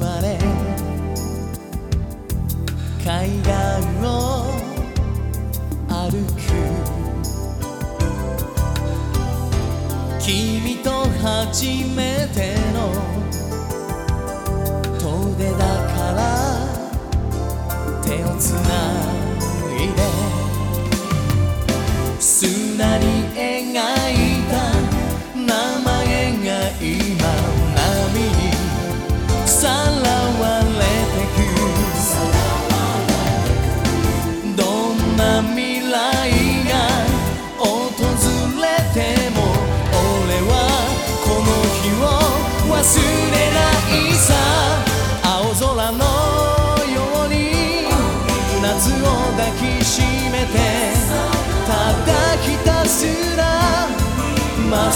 われ海岸を歩く。君と初めての遠出だから手をつないで砂に描いたま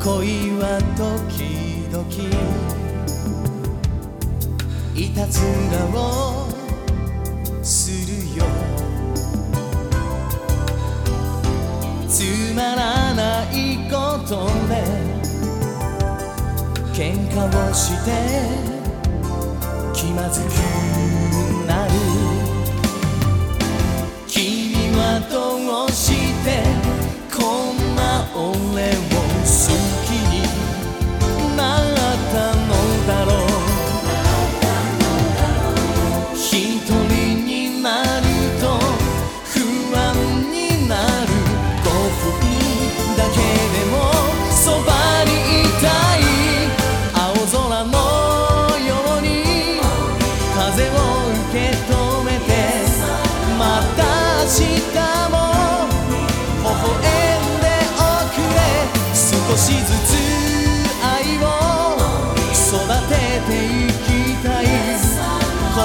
恋は時々いたずらをするよ。つまらないことで喧嘩をして気まずく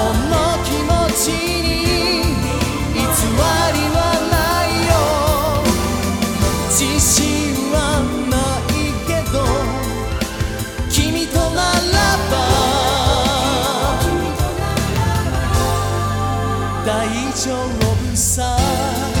の気持ちに偽りはないよ。自信はないけど君とならば大丈夫さ。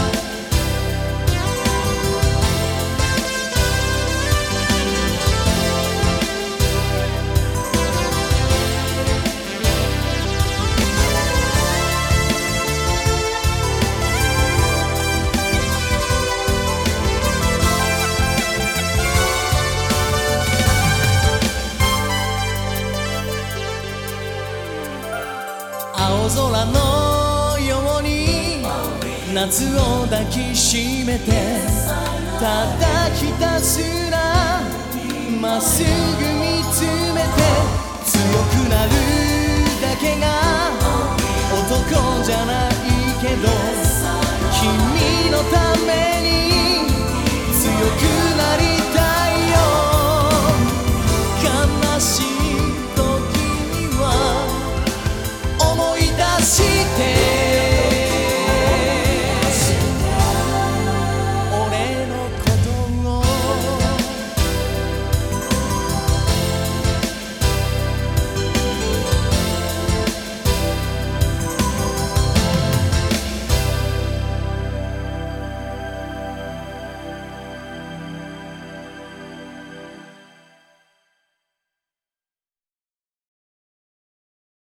青空のように夏を抱きしめてただひたすらまっすぐ見つめて強くなるだけが男じゃない。